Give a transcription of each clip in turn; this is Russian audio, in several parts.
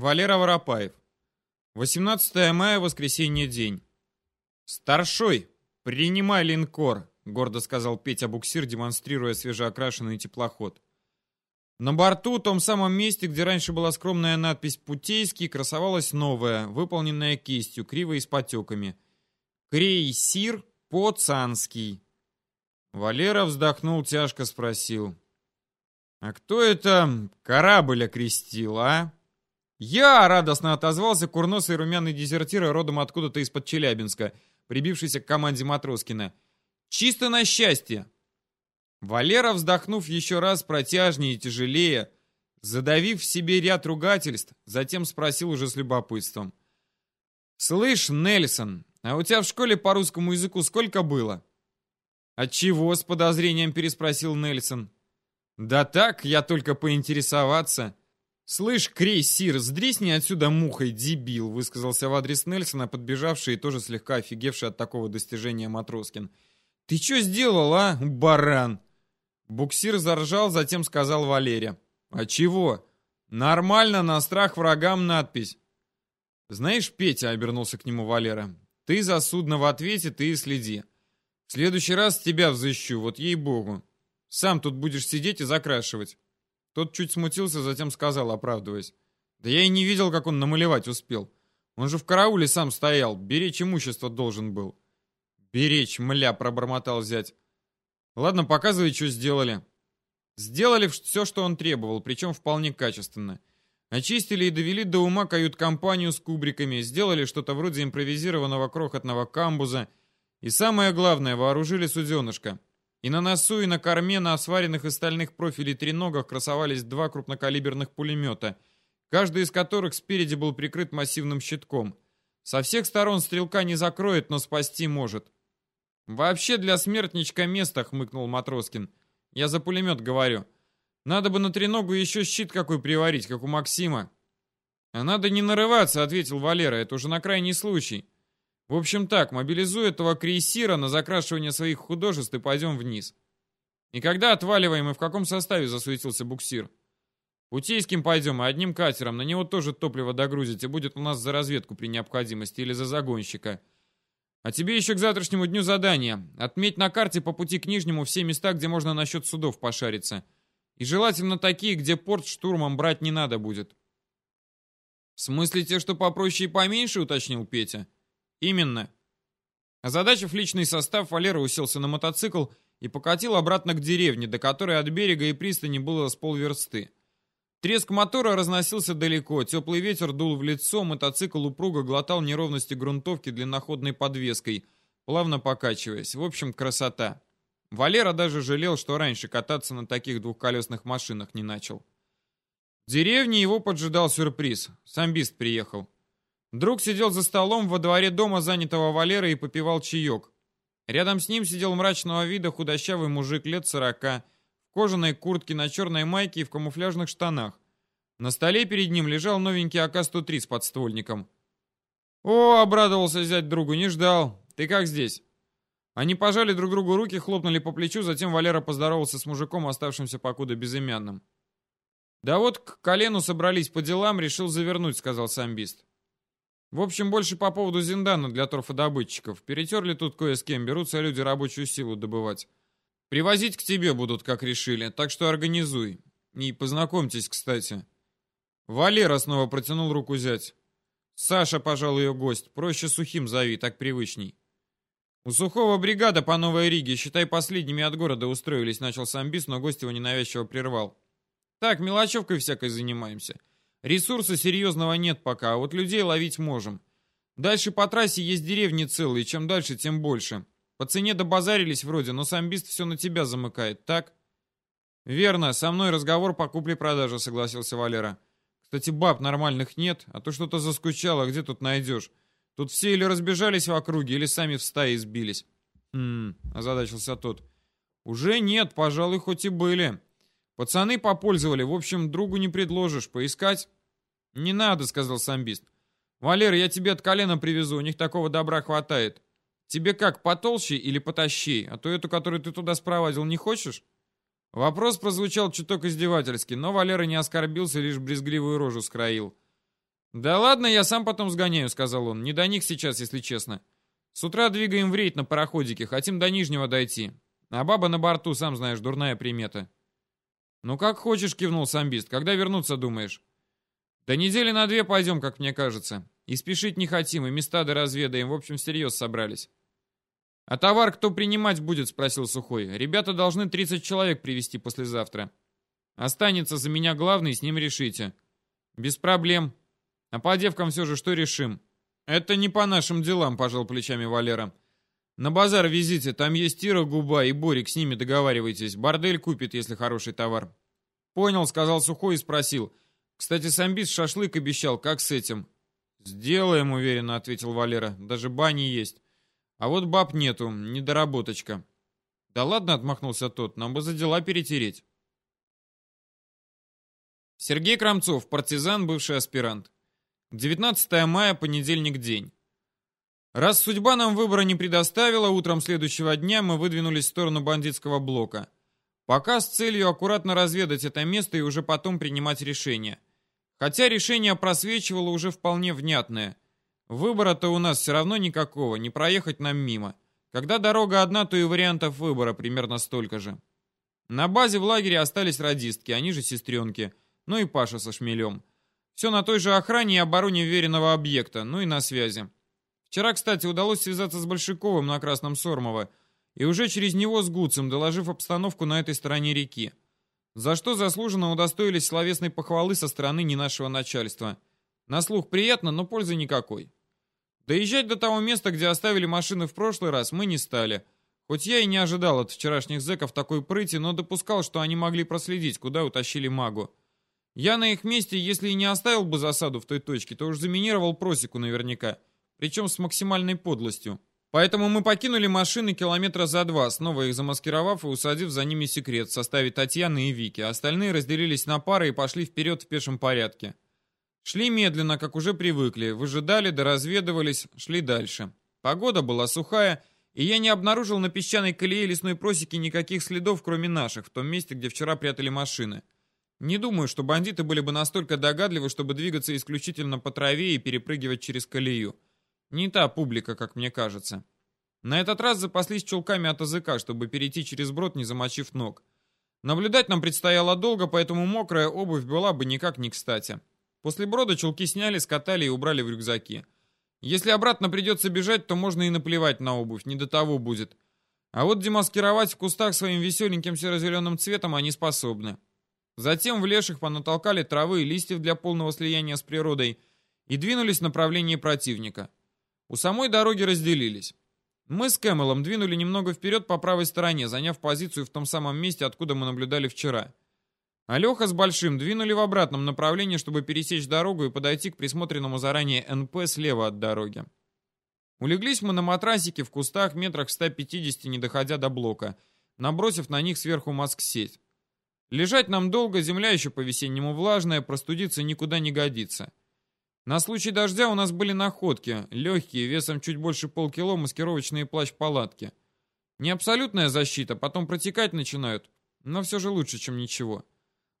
Валера Воропаев. 18 мая, воскресенье, день. «Старшой, принимай линкор», — гордо сказал Петя Буксир, демонстрируя свежеокрашенный теплоход. На борту, том самом месте, где раньше была скромная надпись «Путейский», красовалась новая, выполненная кистью, криво и с потеками. «Крейсир Поцанский». Валера вздохнул, тяжко спросил. «А кто это корабль окрестил, а?» «Я!» — радостно отозвался курносый румяный дезертир родом откуда-то из-под Челябинска, прибившийся к команде Матроскина. «Чисто на счастье!» Валера, вздохнув еще раз протяжнее и тяжелее, задавив в себе ряд ругательств, затем спросил уже с любопытством. «Слышь, Нельсон, а у тебя в школе по русскому языку сколько было?» «Отчего?» — с подозрением переспросил Нельсон. «Да так, я только поинтересоваться». «Слышь, крейсир, сдрисни отсюда мухой, дебил!» — высказался в адрес Нельсона, подбежавший и тоже слегка офигевший от такого достижения Матроскин. «Ты что сделал, а, баран?» Буксир заржал, затем сказал Валере. «А чего? Нормально, на страх врагам надпись». «Знаешь, Петя», — обернулся к нему Валера, — «ты за судно в ответе, ты и следи. В следующий раз тебя взыщу, вот ей-богу. Сам тут будешь сидеть и закрашивать». Тот чуть смутился, затем сказал, оправдываясь. «Да я и не видел, как он намалевать успел. Он же в карауле сам стоял, беречь имущество должен был». «Беречь, мля», — пробормотал зять. Ладно, показывай, что сделали. Сделали все, что он требовал, причем вполне качественно. Очистили и довели до ума кают-компанию с кубриками, сделали что-то вроде импровизированного крохотного камбуза и, самое главное, вооружили суденышко. И на носу, и на корме на осваренных из стальных профилей треногах красовались два крупнокалиберных пулемета, каждый из которых спереди был прикрыт массивным щитком. Со всех сторон стрелка не закроет, но спасти может. «Вообще для смертничка место», — хмыкнул Матроскин. «Я за пулемет говорю. Надо бы на треногу еще щит какой приварить, как у Максима». «А надо не нарываться», — ответил Валера. «Это уже на крайний случай. В общем так, мобилизуй этого крейсира на закрашивание своих художеств и пойдем вниз». «И когда отваливаем и в каком составе?» — засуетился буксир. «Путейским пойдем, и одним катером. На него тоже топливо догрузите. Будет у нас за разведку при необходимости или за загонщика». А тебе еще к завтрашнему дню задание. Отметь на карте по пути к Нижнему все места, где можно насчет судов пошариться. И желательно такие, где порт штурмом брать не надо будет. В смысле те, что попроще и поменьше, уточнил Петя? Именно. Озадачив личный состав, Валера уселся на мотоцикл и покатил обратно к деревне, до которой от берега и пристани было с полверсты. Треск мотора разносился далеко, теплый ветер дул в лицо, мотоцикл упруго глотал неровности грунтовки длинноходной подвеской, плавно покачиваясь. В общем, красота. Валера даже жалел, что раньше кататься на таких двухколесных машинах не начал. В деревне его поджидал сюрприз. Самбист приехал. Друг сидел за столом во дворе дома, занятого Валерой, и попивал чаек. Рядом с ним сидел мрачного вида худощавый мужик лет сорока, в кожаной куртке, на черной майке и в камуфляжных штанах. На столе перед ним лежал новенький АК-103 с подствольником. «О!» — обрадовался взять другу, не ждал. «Ты как здесь?» Они пожали друг другу руки, хлопнули по плечу, затем Валера поздоровался с мужиком, оставшимся покуда безымянным. «Да вот к колену собрались по делам, решил завернуть», — сказал самбист. «В общем, больше по поводу Зиндана для торфодобытчиков. Перетерли тут кое с кем, берутся люди рабочую силу добывать. Привозить к тебе будут, как решили, так что организуй. И познакомьтесь, кстати. Валера снова протянул руку зять. Саша, пожалуй, ее гость. Проще сухим зови, так привычней. У сухого бригада по Новой Риге, считай, последними от города устроились, начал самбис, но гость его ненавязчиво прервал. Так, мелочевкой всякой занимаемся. Ресурса серьезного нет пока, а вот людей ловить можем. Дальше по трассе есть деревни целые, чем дальше, тем больше. По цене добазарились вроде, но самбист все на тебя замыкает, так? Верно, со мной разговор по купле-продаже, согласился Валера. Кстати, баб нормальных нет, а то что-то заскучало, где тут найдешь? Тут все или разбежались в округе, или сами в стае сбились. Хм, озадачился тот. Уже нет, пожалуй, хоть и были. Пацаны попользовали, в общем, другу не предложишь, поискать? Не надо, сказал самбист. Валер, я тебе от колена привезу, у них такого добра хватает. Тебе как, потолще или потащей? А то эту, которую ты туда спровадил, не хочешь?» Вопрос прозвучал чуток издевательски, но Валера не оскорбился, лишь брезгливую рожу скроил. «Да ладно, я сам потом сгоняю», — сказал он. «Не до них сейчас, если честно. С утра двигаем в рейд на пароходике, хотим до Нижнего дойти. А баба на борту, сам знаешь, дурная примета». «Ну как хочешь», — кивнул самбист. «Когда вернуться, думаешь?» «Да недели на две пойдем, как мне кажется. И спешить не хотим, и места доразведаем. В общем, всерьез собрались». «А товар кто принимать будет?» — спросил Сухой. «Ребята должны 30 человек привезти послезавтра. Останется за меня главный, с ним решите». «Без проблем. А по девкам все же что решим?» «Это не по нашим делам», — пожал плечами Валера. «На базар везите, там есть Ира Губа и Борик, с ними договаривайтесь. Бордель купит, если хороший товар». «Понял», — сказал Сухой и спросил. «Кстати, самбис шашлык обещал, как с этим?» «Сделаем», — уверенно ответил Валера. «Даже бани есть. А вот баб нету, недоработочка». «Да ладно», — отмахнулся тот, — «нам бы за дела перетереть». Сергей Крамцов, партизан, бывший аспирант. 19 мая, понедельник, день. Раз судьба нам выбора не предоставила, утром следующего дня мы выдвинулись в сторону бандитского блока. Пока с целью аккуратно разведать это место и уже потом принимать решение. Хотя решение просвечивало уже вполне внятное. Выбора-то у нас все равно никакого, не проехать нам мимо. Когда дорога одна, то и вариантов выбора примерно столько же. На базе в лагере остались радистки, они же сестренки, ну и Паша со шмелем. Все на той же охране и обороне веренного объекта, ну и на связи. Вчера, кстати, удалось связаться с Большаковым на Красном Сормово, и уже через него с Гуцем, доложив обстановку на этой стороне реки. За что заслуженно удостоились словесной похвалы со стороны не нашего начальства. На слух приятно, но пользы никакой. Доезжать до того места, где оставили машины в прошлый раз, мы не стали. Хоть я и не ожидал от вчерашних зэков такой прыти, но допускал, что они могли проследить, куда утащили магу. Я на их месте, если и не оставил бы засаду в той точке, то уж заминировал просеку наверняка, причем с максимальной подлостью. Поэтому мы покинули машины километра за два, снова их замаскировав и усадив за ними секрет в составе Татьяны и Вики. Остальные разделились на пары и пошли вперед в пешем порядке. Шли медленно, как уже привыкли, выжидали, доразведывались, шли дальше. Погода была сухая, и я не обнаружил на песчаной колее лесной просеки никаких следов, кроме наших, в том месте, где вчера прятали машины. Не думаю, что бандиты были бы настолько догадливы, чтобы двигаться исключительно по траве и перепрыгивать через колею. Не та публика, как мне кажется. На этот раз запаслись чулками от языка, чтобы перейти через брод, не замочив ног. Наблюдать нам предстояло долго, поэтому мокрая обувь была бы никак не кстати. После брода чулки сняли, скатали и убрали в рюкзаки. Если обратно придется бежать, то можно и наплевать на обувь, не до того будет. А вот демаскировать в кустах своим веселеньким серо-зеленым цветом они способны. Затем в леших понатолкали травы и листьев для полного слияния с природой и двинулись в направлении противника. У самой дороги разделились. Мы с Кэмелом двинули немного вперед по правой стороне, заняв позицию в том самом месте, откуда мы наблюдали вчера. А Леха с Большим двинули в обратном направлении, чтобы пересечь дорогу и подойти к присмотренному заранее НП слева от дороги. Улеглись мы на матрасике в кустах метрах в 150, не доходя до блока, набросив на них сверху маск-сеть. Лежать нам долго, земля еще по-весеннему влажная, простудиться никуда не годится. На случай дождя у нас были находки, легкие, весом чуть больше полкило, маскировочные плащ-палатки. Не абсолютная защита, потом протекать начинают, но все же лучше, чем ничего.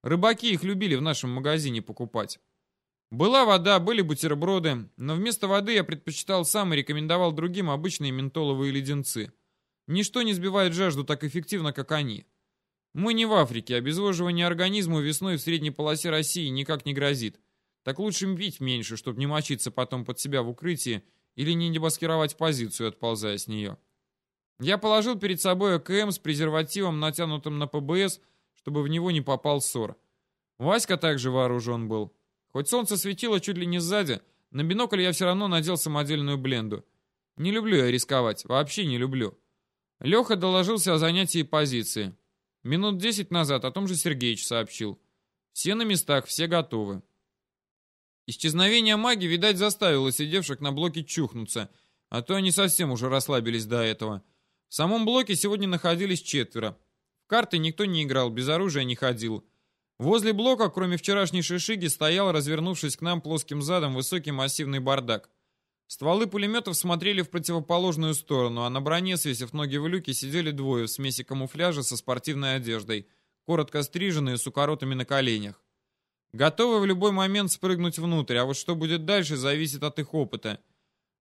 Рыбаки их любили в нашем магазине покупать. Была вода, были бутерброды, но вместо воды я предпочитал сам и рекомендовал другим обычные ментоловые леденцы. Ничто не сбивает жажду так эффективно, как они. Мы не в Африке, обезвоживание организма весной в средней полосе России никак не грозит. Так лучше пить меньше, чтобы не мочиться потом под себя в укрытии или не демаскировать позицию, отползая с нее. Я положил перед собой АКМ с презервативом, натянутым на ПБС, чтобы в него не попал ссор. Васька также вооружен был. Хоть солнце светило чуть ли не сзади, на бинокль я все равно надел самодельную бленду. Не люблю я рисковать, вообще не люблю. Леха доложился о занятии позиции. Минут десять назад о том же Сергеич сообщил. Все на местах, все готовы. Исчезновение маги, видать, заставило сидевших на блоке чухнуться, а то они совсем уже расслабились до этого. В самом блоке сегодня находились четверо. В карты никто не играл, без оружия не ходил. Возле блока, кроме вчерашней шишиги, стоял, развернувшись к нам плоским задом, высокий массивный бардак. Стволы пулеметов смотрели в противоположную сторону, а на броне, свесив ноги в люке, сидели двое в смеси камуфляжа со спортивной одеждой, коротко стриженные с укоротами на коленях. Готовы в любой момент спрыгнуть внутрь, а вот что будет дальше, зависит от их опыта.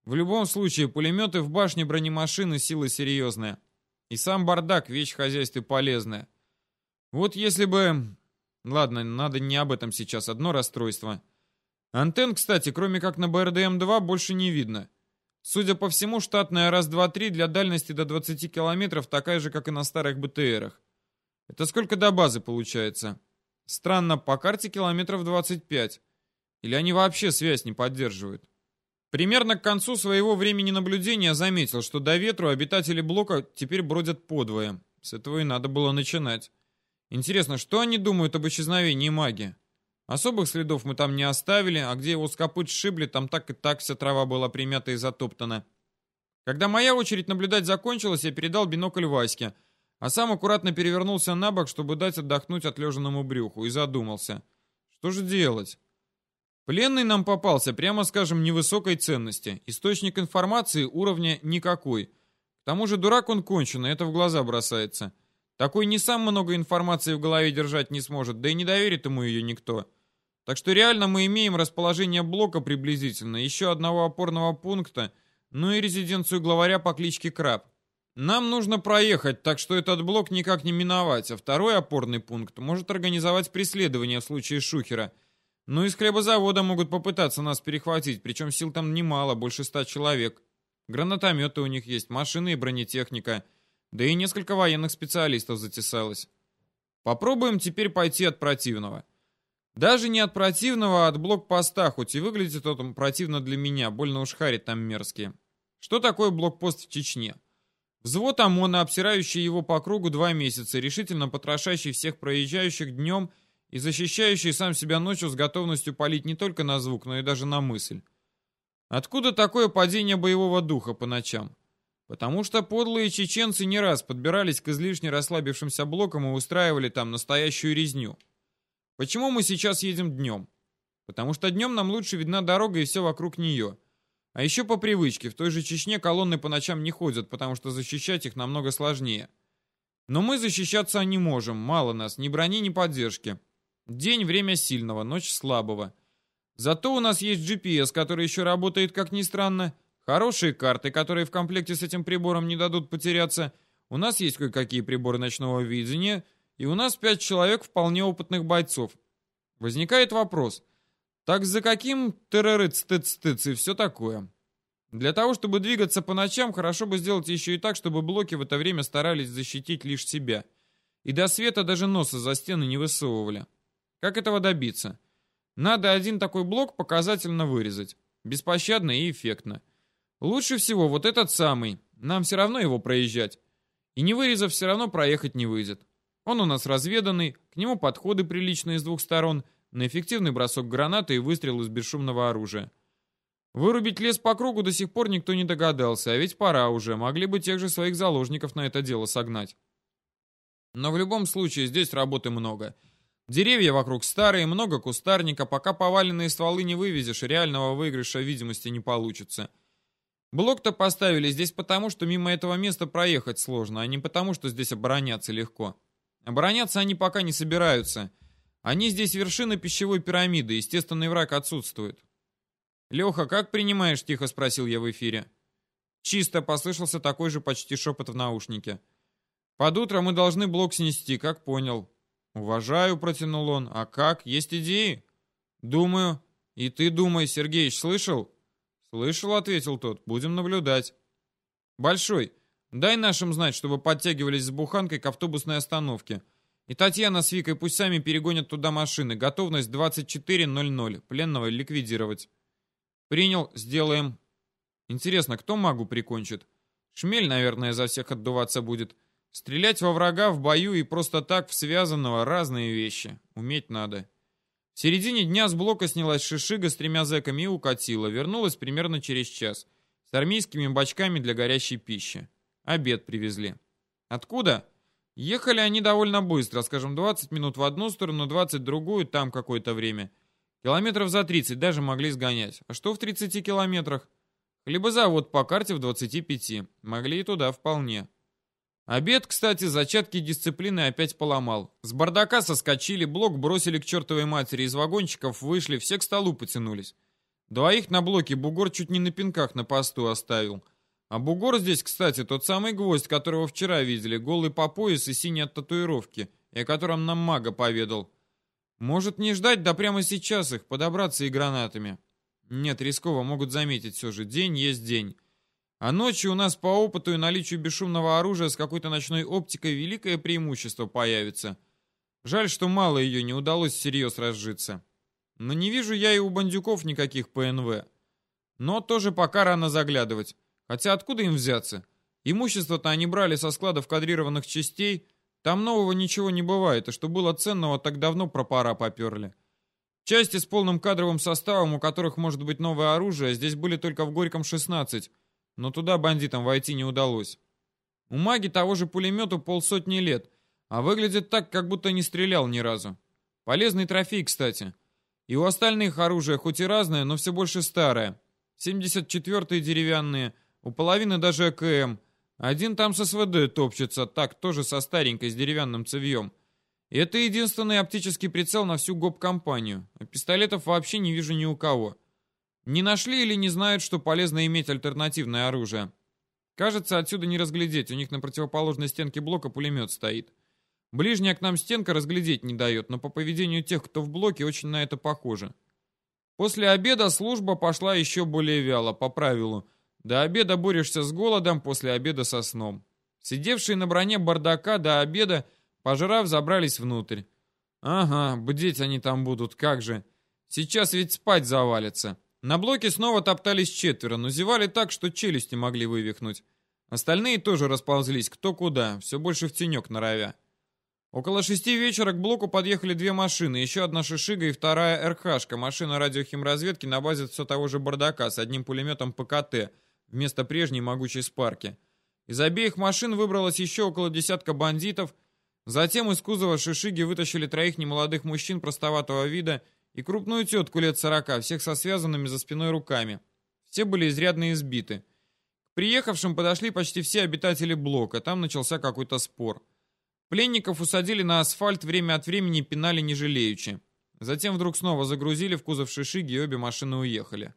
В любом случае, пулеметы в башне бронемашины сила серьезная. И сам бардак, вещь в хозяйстве полезная. Вот если бы... Ладно, надо не об этом сейчас, одно расстройство. Антенн, кстати, кроме как на БРДМ-2, больше не видно. Судя по всему, штатная раз-два-три для дальности до 20 километров такая же, как и на старых БТРах. Это сколько до базы получается? Странно, по карте километров 25. Или они вообще связь не поддерживают? Примерно к концу своего времени наблюдения заметил, что до ветру обитатели блока теперь бродят подвое. С этого и надо было начинать. Интересно, что они думают об исчезновении маги? Особых следов мы там не оставили, а где его с копыт сшибли, там так и так вся трава была примята и затоптана. Когда моя очередь наблюдать закончилась, я передал бинокль Ваське, а сам аккуратно перевернулся на бок, чтобы дать отдохнуть отлежанному брюху, и задумался. Что же делать? Пленный нам попался, прямо скажем, невысокой ценности. Источник информации уровня никакой. К тому же дурак он конченый, это в глаза бросается. Такой не сам много информации в голове держать не сможет, да и не доверит ему ее никто. Так что реально мы имеем расположение блока приблизительно, еще одного опорного пункта, ну и резиденцию главаря по кличке Краб. Нам нужно проехать, так что этот блок никак не миновать, а второй опорный пункт может организовать преследование в случае Шухера. Ну и с хлебозавода могут попытаться нас перехватить, причем сил там немало, больше ста человек. Гранатометы у них есть, машины и бронетехника — да и несколько военных специалистов затесалось. Попробуем теперь пойти от противного. Даже не от противного, а от блокпоста, хоть и выглядит он противно для меня, больно уж харит там мерзкие. Что такое блокпост в Чечне? Взвод ОМОНа, обсирающий его по кругу два месяца, решительно потрошащий всех проезжающих днем и защищающий сам себя ночью с готовностью палить не только на звук, но и даже на мысль. Откуда такое падение боевого духа по ночам? Потому что подлые чеченцы не раз подбирались к излишне расслабившимся блокам и устраивали там настоящую резню. Почему мы сейчас едем днем? Потому что днем нам лучше видна дорога и все вокруг нее. А еще по привычке, в той же Чечне колонны по ночам не ходят, потому что защищать их намного сложнее. Но мы защищаться не можем, мало нас, ни брони, ни поддержки. День — время сильного, ночь — слабого. Зато у нас есть GPS, который еще работает, как ни странно, Хорошие карты, которые в комплекте с этим прибором не дадут потеряться. У нас есть кое-какие приборы ночного видения. И у нас пять человек вполне опытных бойцов. Возникает вопрос. Так за каким террорыц-тыц-тыц и все такое? Для того, чтобы двигаться по ночам, хорошо бы сделать еще и так, чтобы блоки в это время старались защитить лишь себя. И до света даже носа за стены не высовывали. Как этого добиться? Надо один такой блок показательно вырезать. Беспощадно и эффектно. Лучше всего вот этот самый. Нам все равно его проезжать. И не вырезав, все равно проехать не выйдет. Он у нас разведанный, к нему подходы приличные с двух сторон, на эффективный бросок гранаты и выстрел из бесшумного оружия. Вырубить лес по кругу до сих пор никто не догадался, а ведь пора уже, могли бы тех же своих заложников на это дело согнать. Но в любом случае здесь работы много. Деревья вокруг старые, много кустарника, пока поваленные стволы не вывезешь, реального выигрыша видимости не получится. Блок-то поставили здесь потому, что мимо этого места проехать сложно, а не потому, что здесь обороняться легко. Обороняться они пока не собираются. Они здесь вершина пищевой пирамиды, естественный враг отсутствует. «Леха, как принимаешь?» — тихо спросил я в эфире. Чисто послышался такой же почти шепот в наушнике. «Под утро мы должны блок снести, как понял». «Уважаю», — протянул он. «А как? Есть идеи?» «Думаю. И ты думай, Сергеич, слышал?» «Слышал», — ответил тот. «Будем наблюдать». «Большой, дай нашим знать, чтобы подтягивались с буханкой к автобусной остановке. И Татьяна с Викой пусть сами перегонят туда машины. Готовность 24.00. Пленного ликвидировать». «Принял, сделаем». «Интересно, кто магу прикончит?» «Шмель, наверное, за всех отдуваться будет». Стрелять во врага в бою и просто так в связанного разные вещи. Уметь надо. В середине дня с блока снялась шишига с тремя зэками и укатила. Вернулась примерно через час. С армейскими бачками для горящей пищи. Обед привезли. Откуда? Ехали они довольно быстро, скажем, 20 минут в одну сторону, 20 в другую, там какое-то время. Километров за 30 даже могли сгонять. А что в 30 километрах? Хлебозавод по карте в 25. Могли и туда вполне. Обед, кстати, зачатки дисциплины опять поломал. С бардака соскочили, блок бросили к чертовой матери, из вагончиков вышли, все к столу потянулись. Двоих на блоке бугор чуть не на пинках на посту оставил. А бугор здесь, кстати, тот самый гвоздь, которого вчера видели, голый по пояс и синий от татуировки, и о котором нам мага поведал. Может не ждать, да прямо сейчас их, подобраться и гранатами. Нет, рисково, могут заметить все же. День есть день. А ночью у нас по опыту и наличию бесшумного оружия с какой-то ночной оптикой великое преимущество появится. Жаль, что мало ее не удалось всерьез разжиться. Но не вижу я и у бандюков никаких ПНВ. Но тоже пока рано заглядывать. Хотя откуда им взяться? Имущество-то они брали со складов кадрированных частей. Там нового ничего не бывает, и что было ценного, так давно пропора поперли. Части с полным кадровым составом, у которых может быть новое оружие, здесь были только в Горьком 16, но туда бандитам войти не удалось. У маги того же пулемету полсотни лет, а выглядит так, как будто не стрелял ни разу. Полезный трофей, кстати. И у остальных оружие хоть и разное, но все больше старое. 74-е деревянные, у половины даже АКМ. Один там с СВД топчется, так, тоже со старенькой, с деревянным цевьем. Это единственный оптический прицел на всю гоп-компанию. А пистолетов вообще не вижу ни у кого. Не нашли или не знают, что полезно иметь альтернативное оружие. Кажется, отсюда не разглядеть, у них на противоположной стенке блока пулемет стоит. Ближняя к нам стенка разглядеть не дает, но по поведению тех, кто в блоке, очень на это похоже. После обеда служба пошла еще более вяло, по правилу. До обеда борешься с голодом, после обеда со сном. Сидевшие на броне бардака до обеда, пожрав, забрались внутрь. Ага, бдеть они там будут, как же. Сейчас ведь спать завалятся. На блоке снова топтались четверо, но зевали так, что челюсти могли вывихнуть. Остальные тоже расползлись, кто куда, все больше в тенек норовя. Около шести вечера к блоку подъехали две машины, еще одна шишига и вторая РХшка, машина радиохимразведки на базе все того же бардака с одним пулеметом ПКТ, вместо прежней могучей спарки. Из обеих машин выбралось еще около десятка бандитов, затем из кузова шишиги вытащили троих немолодых мужчин простоватого вида и крупную тетку лет сорока, всех со связанными за спиной руками. Все были изрядно избиты. К приехавшим подошли почти все обитатели блока, там начался какой-то спор. Пленников усадили на асфальт, время от времени пинали не жалеючи. Затем вдруг снова загрузили в кузов шишиги, и обе машины уехали.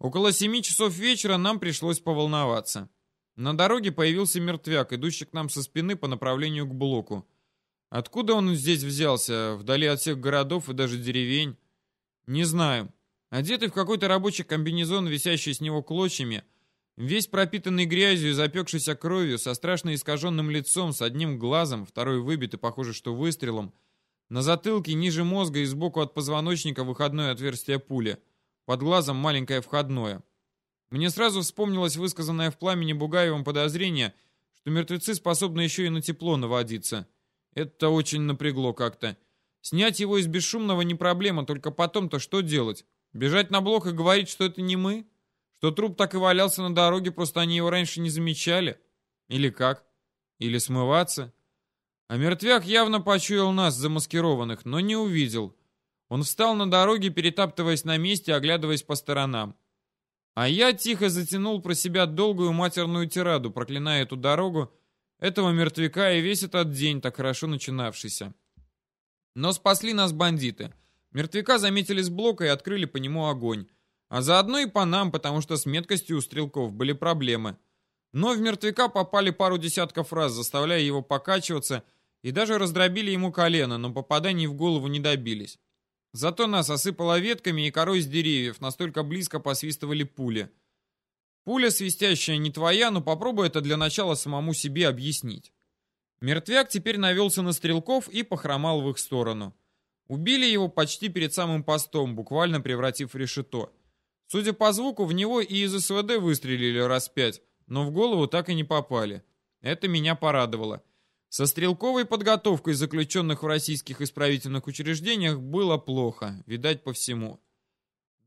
Около семи часов вечера нам пришлось поволноваться. На дороге появился мертвяк, идущий к нам со спины по направлению к блоку. Откуда он здесь взялся, вдали от всех городов и даже деревень? Не знаю. Одетый в какой-то рабочий комбинезон, висящий с него клочьями, весь пропитанный грязью и запекшейся кровью, со страшно искаженным лицом, с одним глазом, второй выбит и похоже, что выстрелом, на затылке, ниже мозга и сбоку от позвоночника выходное отверстие пули, под глазом маленькое входное. Мне сразу вспомнилось высказанное в пламени Бугаевым подозрение, что мертвецы способны еще и на тепло наводиться — это очень напрягло как-то. Снять его из бесшумного не проблема, только потом-то что делать? Бежать на блок и говорить, что это не мы? Что труп так и валялся на дороге, просто они его раньше не замечали? Или как? Или смываться? А мертвяк явно почуял нас, замаскированных, но не увидел. Он встал на дороге, перетаптываясь на месте, оглядываясь по сторонам. А я тихо затянул про себя долгую матерную тираду, проклиная эту дорогу, этого мертвяка и весь этот день, так хорошо начинавшийся. Но спасли нас бандиты. Мертвяка заметили с блока и открыли по нему огонь. А заодно и по нам, потому что с меткостью у стрелков были проблемы. Но в мертвяка попали пару десятков раз, заставляя его покачиваться, и даже раздробили ему колено, но попаданий в голову не добились. Зато нас осыпало ветками и корой с деревьев, настолько близко посвистывали пули. Пуля свистящая не твоя, но попробуй это для начала самому себе объяснить. Мертвяк теперь навелся на стрелков и похромал в их сторону. Убили его почти перед самым постом, буквально превратив в решето. Судя по звуку, в него и из СВД выстрелили раз пять, но в голову так и не попали. Это меня порадовало. Со стрелковой подготовкой заключенных в российских исправительных учреждениях было плохо, видать по всему.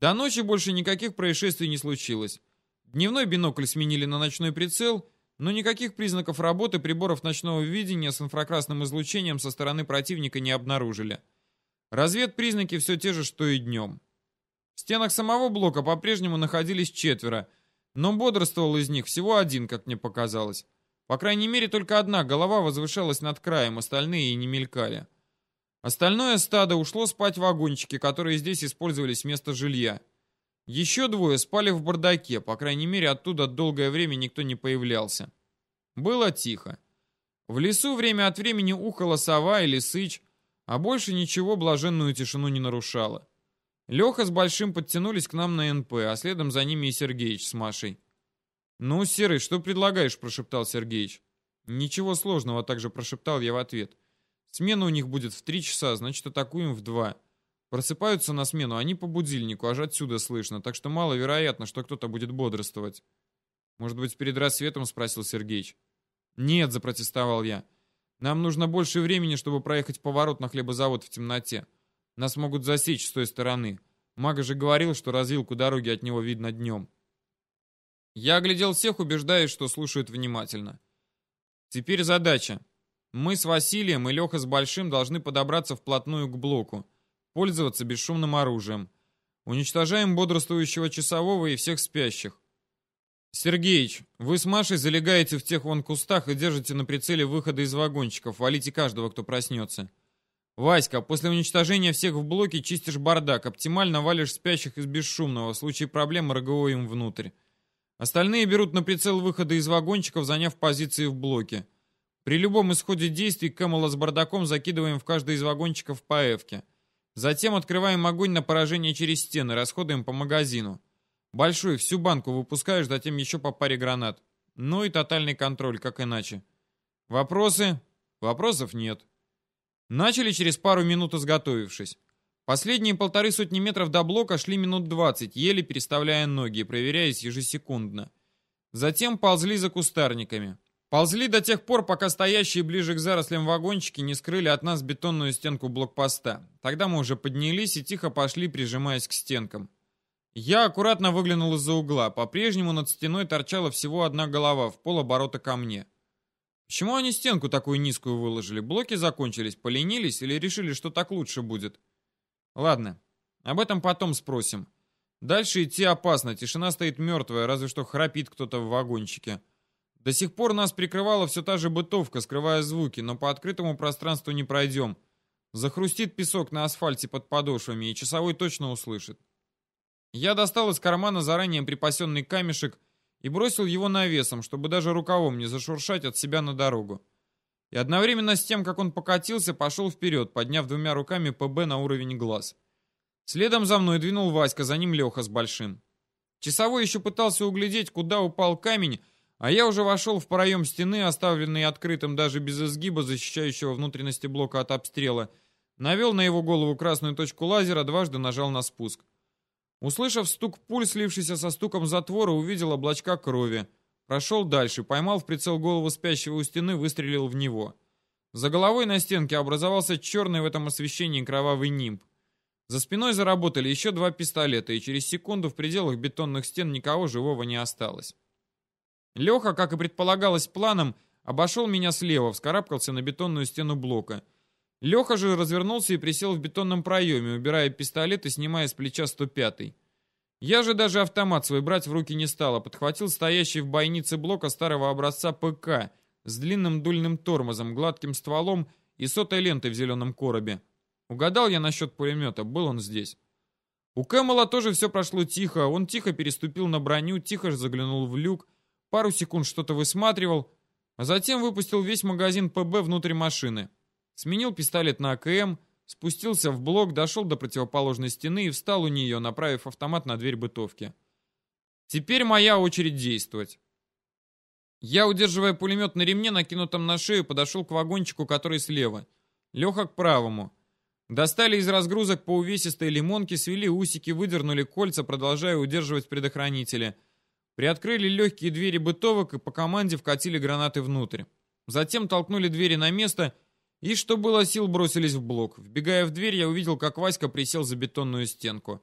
До ночи больше никаких происшествий не случилось. Дневной бинокль сменили на ночной прицел, но никаких признаков работы приборов ночного видения с инфракрасным излучением со стороны противника не обнаружили. Разведпризнаки все те же, что и днем. В стенах самого блока по-прежнему находились четверо, но бодрствовал из них всего один, как мне показалось. По крайней мере, только одна голова возвышалась над краем, остальные и не мелькали. Остальное стадо ушло спать в вагончике, которые здесь использовались вместо жилья. Еще двое спали в бардаке, по крайней мере, оттуда долгое время никто не появлялся. Было тихо. В лесу время от времени ухала сова или сыч, а больше ничего блаженную тишину не нарушало. Леха с Большим подтянулись к нам на НП, а следом за ними и Сергеич с Машей. «Ну, Серый, что предлагаешь?» – прошептал Сергеич. «Ничего сложного», – также прошептал я в ответ. «Смена у них будет в три часа, значит, атакуем в два. Просыпаются на смену они по будильнику, аж отсюда слышно, так что маловероятно, что кто-то будет бодрствовать». «Может быть, перед рассветом?» – спросил Сергеич. «Нет», – запротестовал я. «Нам нужно больше времени, чтобы проехать поворот на хлебозавод в темноте. Нас могут засечь с той стороны. Мага же говорил, что развилку дороги от него видно днем». Я оглядел всех, убеждаясь, что слушают внимательно. Теперь задача. Мы с Василием и Леха с Большим должны подобраться вплотную к блоку, пользоваться бесшумным оружием. Уничтожаем бодрствующего часового и всех спящих. «Сергеич, вы с Машей залегаете в тех вон кустах и держите на прицеле выхода из вагончиков. Валите каждого, кто проснется. Васька, после уничтожения всех в блоке чистишь бардак, оптимально валишь спящих из бесшумного, в случае проблем РГО им внутрь. Остальные берут на прицел выхода из вагончиков, заняв позиции в блоке. При любом исходе действий Кэмела с бардаком закидываем в каждый из вагончиков по эвке. Затем открываем огонь на поражение через стены, расходуем по магазину. Большой, всю банку выпускаешь, затем еще по паре гранат. Ну и тотальный контроль, как иначе. Вопросы? Вопросов нет. Начали через пару минут изготовившись. Последние полторы сотни метров до блока шли минут двадцать, еле переставляя ноги, проверяясь ежесекундно. Затем ползли за кустарниками. Ползли до тех пор, пока стоящие ближе к зарослям вагончики не скрыли от нас бетонную стенку блокпоста. Тогда мы уже поднялись и тихо пошли, прижимаясь к стенкам. Я аккуратно выглянул из-за угла. По-прежнему над стеной торчала всего одна голова, в полоборота ко мне. Почему они стенку такую низкую выложили? Блоки закончились, поленились или решили, что так лучше будет? Ладно, об этом потом спросим. Дальше идти опасно, тишина стоит мертвая, разве что храпит кто-то в вагончике. До сих пор нас прикрывала все та же бытовка, скрывая звуки, но по открытому пространству не пройдем. Захрустит песок на асфальте под подошвами, и часовой точно услышит. Я достал из кармана заранее припасенный камешек и бросил его навесом, чтобы даже рукавом не зашуршать от себя на дорогу. И одновременно с тем, как он покатился, пошел вперед, подняв двумя руками ПБ на уровень глаз. Следом за мной двинул Васька, за ним Леха с Большим. Часовой еще пытался углядеть, куда упал камень, а я уже вошел в проем стены, оставленный открытым даже без изгиба, защищающего внутренности блока от обстрела, навел на его голову красную точку лазера, дважды нажал на спуск. Услышав стук пуль, слившийся со стуком затвора, увидел облачка крови. Прошел дальше, поймал в прицел голову спящего у стены, выстрелил в него. За головой на стенке образовался черный в этом освещении кровавый нимб. За спиной заработали еще два пистолета, и через секунду в пределах бетонных стен никого живого не осталось. Леха, как и предполагалось планом, обошел меня слева, вскарабкался на бетонную стену блока — Леха же развернулся и присел в бетонном проеме, убирая пистолет и снимая с плеча 105-й. Я же даже автомат свой брать в руки не стал, а подхватил стоящий в бойнице блока старого образца ПК с длинным дульным тормозом, гладким стволом и сотой лентой в зеленом коробе. Угадал я насчет пулемета, был он здесь. У Кэмела тоже все прошло тихо, он тихо переступил на броню, тихо же заглянул в люк, пару секунд что-то высматривал, а затем выпустил весь магазин ПБ внутрь машины. Сменил пистолет на АКМ, спустился в блок, дошел до противоположной стены и встал у нее, направив автомат на дверь бытовки. Теперь моя очередь действовать. Я, удерживая пулемет на ремне, накинутом на шею, подошел к вагончику, который слева. Леха к правому. Достали из разгрузок по увесистой лимонке, свели усики, выдернули кольца, продолжая удерживать предохранители. Приоткрыли легкие двери бытовок и по команде вкатили гранаты внутрь. Затем толкнули двери на место и, что было сил, бросились в блок. Вбегая в дверь, я увидел, как Васька присел за бетонную стенку.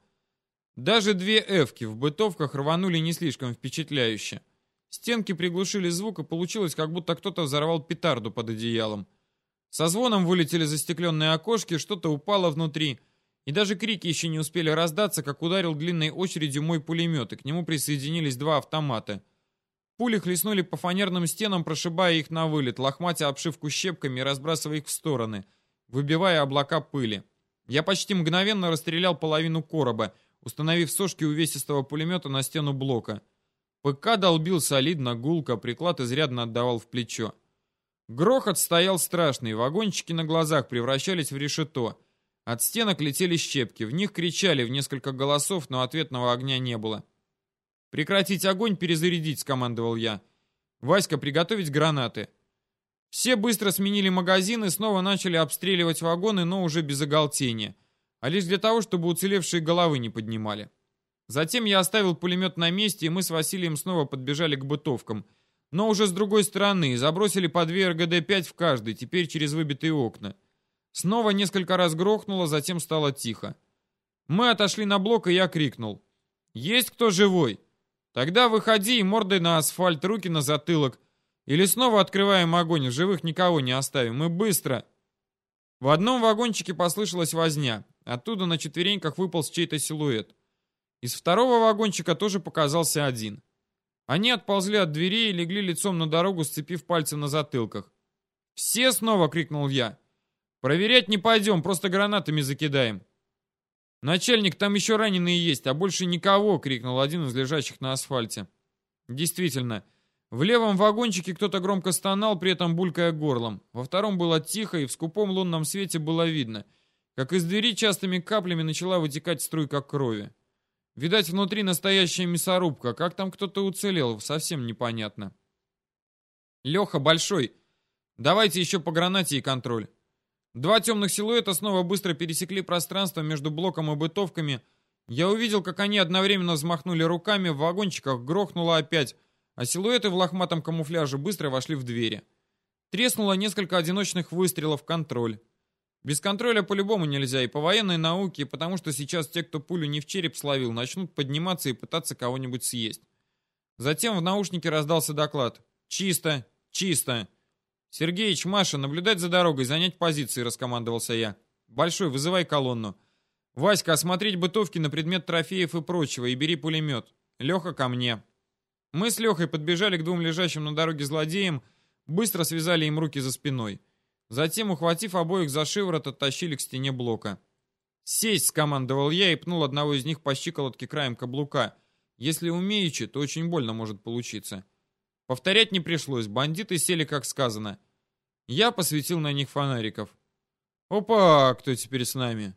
Даже две «Эвки» в бытовках рванули не слишком впечатляюще. Стенки приглушили звук, и получилось, как будто кто-то взорвал петарду под одеялом. Со звоном вылетели застекленные окошки, что-то упало внутри, и даже крики еще не успели раздаться, как ударил длинной очередью мой пулемет, и к нему присоединились два автомата. Пули хлестнули по фанерным стенам, прошибая их на вылет, лохматя обшивку щепками и разбрасывая их в стороны, выбивая облака пыли. Я почти мгновенно расстрелял половину короба, установив сошки увесистого пулемета на стену блока. ПК долбил солидно, гулко, приклад изрядно отдавал в плечо. Грохот стоял страшный, вагончики на глазах превращались в решето. От стенок летели щепки, в них кричали в несколько голосов, но ответного огня не было. «Прекратить огонь, перезарядить», — скомандовал я. «Васька, приготовить гранаты». Все быстро сменили магазины, снова начали обстреливать вагоны, но уже без оголтения, а лишь для того, чтобы уцелевшие головы не поднимали. Затем я оставил пулемет на месте, и мы с Василием снова подбежали к бытовкам — но уже с другой стороны, забросили по две РГД-5 в каждый, теперь через выбитые окна. Снова несколько раз грохнуло, затем стало тихо. Мы отошли на блок, и я крикнул. «Есть кто живой? Тогда выходи и мордой на асфальт, руки на затылок. Или снова открываем огонь, в живых никого не оставим. Мы быстро!» В одном вагончике послышалась возня. Оттуда на четвереньках выполз чей-то силуэт. Из второго вагончика тоже показался один. Они отползли от дверей и легли лицом на дорогу, сцепив пальцы на затылках. «Все снова!» — крикнул я. «Проверять не пойдем, просто гранатами закидаем». «Начальник, там еще раненые есть, а больше никого!» — крикнул один из лежащих на асфальте. Действительно, в левом вагончике кто-то громко стонал, при этом булькая горлом. Во втором было тихо, и в скупом лунном свете было видно, как из двери частыми каплями начала вытекать струйка крови. Видать, внутри настоящая мясорубка. Как там кто-то уцелел, совсем непонятно. Леха Большой, давайте еще по гранате и контроль. Два темных силуэта снова быстро пересекли пространство между блоком и бытовками. Я увидел, как они одновременно взмахнули руками, в вагончиках грохнуло опять, а силуэты в лохматом камуфляже быстро вошли в двери. Треснуло несколько одиночных выстрелов контроль. Без контроля по-любому нельзя, и по военной науке, потому что сейчас те, кто пулю не в череп словил, начнут подниматься и пытаться кого-нибудь съесть. Затем в наушнике раздался доклад. «Чисто! Чисто!» «Сергеич, Маша, наблюдать за дорогой, занять позиции», — раскомандовался я. «Большой, вызывай колонну. Васька, осмотреть бытовки на предмет трофеев и прочего, и бери пулемет. Леха ко мне». Мы с Лехой подбежали к двум лежащим на дороге злодеям, быстро связали им руки за спиной. Затем, ухватив обоих за шиворот, оттащили к стене блока. «Сесть!» — скомандовал я и пнул одного из них по щиколотке краем каблука. Если умеючи, то очень больно может получиться. Повторять не пришлось, бандиты сели, как сказано. Я посветил на них фонариков. «Опа, кто теперь с нами?»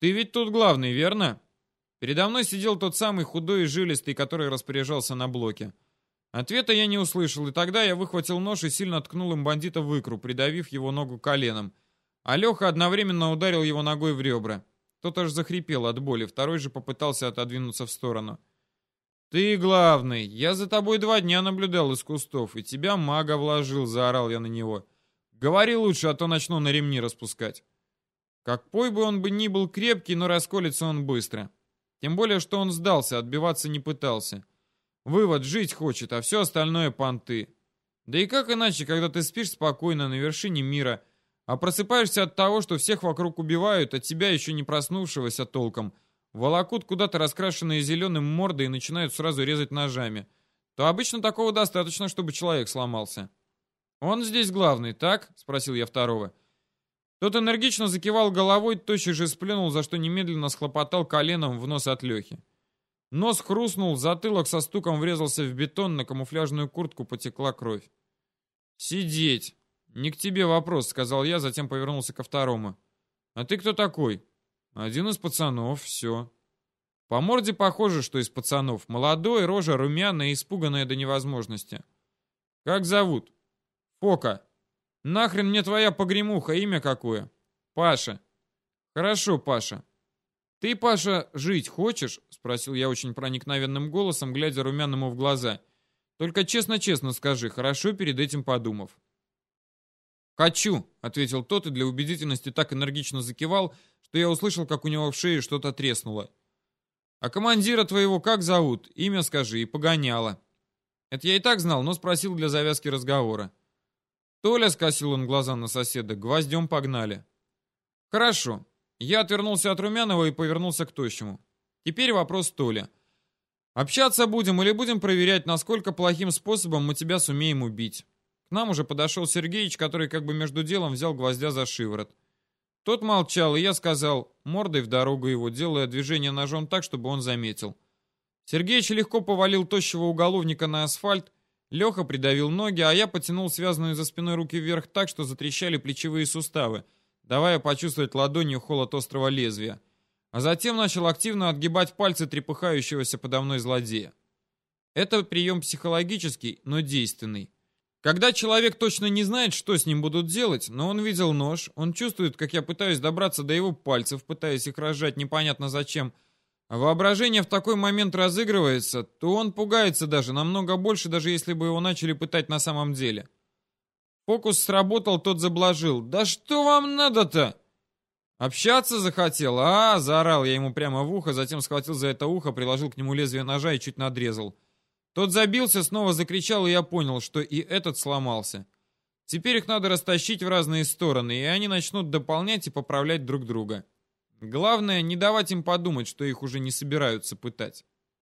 «Ты ведь тут главный, верно?» Передо мной сидел тот самый худой и жилистый, который распоряжался на блоке. Ответа я не услышал, и тогда я выхватил нож и сильно ткнул им бандита в икру, придавив его ногу коленом. А Леха одновременно ударил его ногой в ребра. Тот аж захрипел от боли, второй же попытался отодвинуться в сторону. «Ты главный! Я за тобой два дня наблюдал из кустов, и тебя мага вложил!» — заорал я на него. «Говори лучше, а то начну на ремни распускать». Как пой бы он бы ни был крепкий, но расколется он быстро. Тем более, что он сдался, отбиваться не пытался. Вывод, жить хочет, а все остальное понты. Да и как иначе, когда ты спишь спокойно на вершине мира, а просыпаешься от того, что всех вокруг убивают, а тебя еще не проснувшегося толком, волокут куда-то раскрашенные зеленым мордой и начинают сразу резать ножами, то обычно такого достаточно, чтобы человек сломался. «Он здесь главный, так?» — спросил я второго. Тот энергично закивал головой, тотчас же сплюнул, за что немедленно схлопотал коленом в нос от Лехи. Нос хрустнул, затылок со стуком врезался в бетон, на камуфляжную куртку потекла кровь. «Сидеть! Не к тебе вопрос», — сказал я, затем повернулся ко второму. «А ты кто такой?» «Один из пацанов, все». По морде похоже, что из пацанов. Молодой, рожа румяная и испуганная до невозможности. «Как зовут?» «Фока». «Нахрен мне твоя погремуха, имя какое?» «Паша». «Хорошо, Паша. «Ты, Паша, жить хочешь?» — спросил я очень проникновенным голосом, глядя румяному в глаза. «Только честно-честно скажи, хорошо перед этим подумав». «Хочу», — ответил тот и для убедительности так энергично закивал, что я услышал, как у него в шее что-то треснуло. «А командира твоего как зовут? Имя скажи, и погоняло». Это я и так знал, но спросил для завязки разговора. «Толя», — скосил он глаза на соседа, — «гвоздем погнали». «Хорошо. Я отвернулся от Румянова и повернулся к Тощему. Теперь вопрос Толя. Общаться будем или будем проверять, насколько плохим способом мы тебя сумеем убить. К нам уже подошел Сергеич, который как бы между делом взял гвоздя за шиворот. Тот молчал, и я сказал, мордой в дорогу его, делая движение ножом так, чтобы он заметил. Сергеич легко повалил тощего уголовника на асфальт, Леха придавил ноги, а я потянул связанные за спиной руки вверх так, что затрещали плечевые суставы, давая почувствовать ладонью холод острого лезвия. А затем начал активно отгибать пальцы трепыхающегося подо мной злодея. Это прием психологический, но действенный. Когда человек точно не знает, что с ним будут делать, но он видел нож, он чувствует, как я пытаюсь добраться до его пальцев, пытаясь их разжать непонятно зачем, а воображение в такой момент разыгрывается, то он пугается даже, намного больше, даже если бы его начали пытать на самом деле. Фокус сработал, тот заблажил. «Да что вам надо-то?» «Общаться захотел, а?» — заорал я ему прямо в ухо, затем схватил за это ухо, приложил к нему лезвие ножа и чуть надрезал. Тот забился, снова закричал, и я понял, что и этот сломался. Теперь их надо растащить в разные стороны, и они начнут дополнять и поправлять друг друга. Главное, не давать им подумать, что их уже не собираются пытать.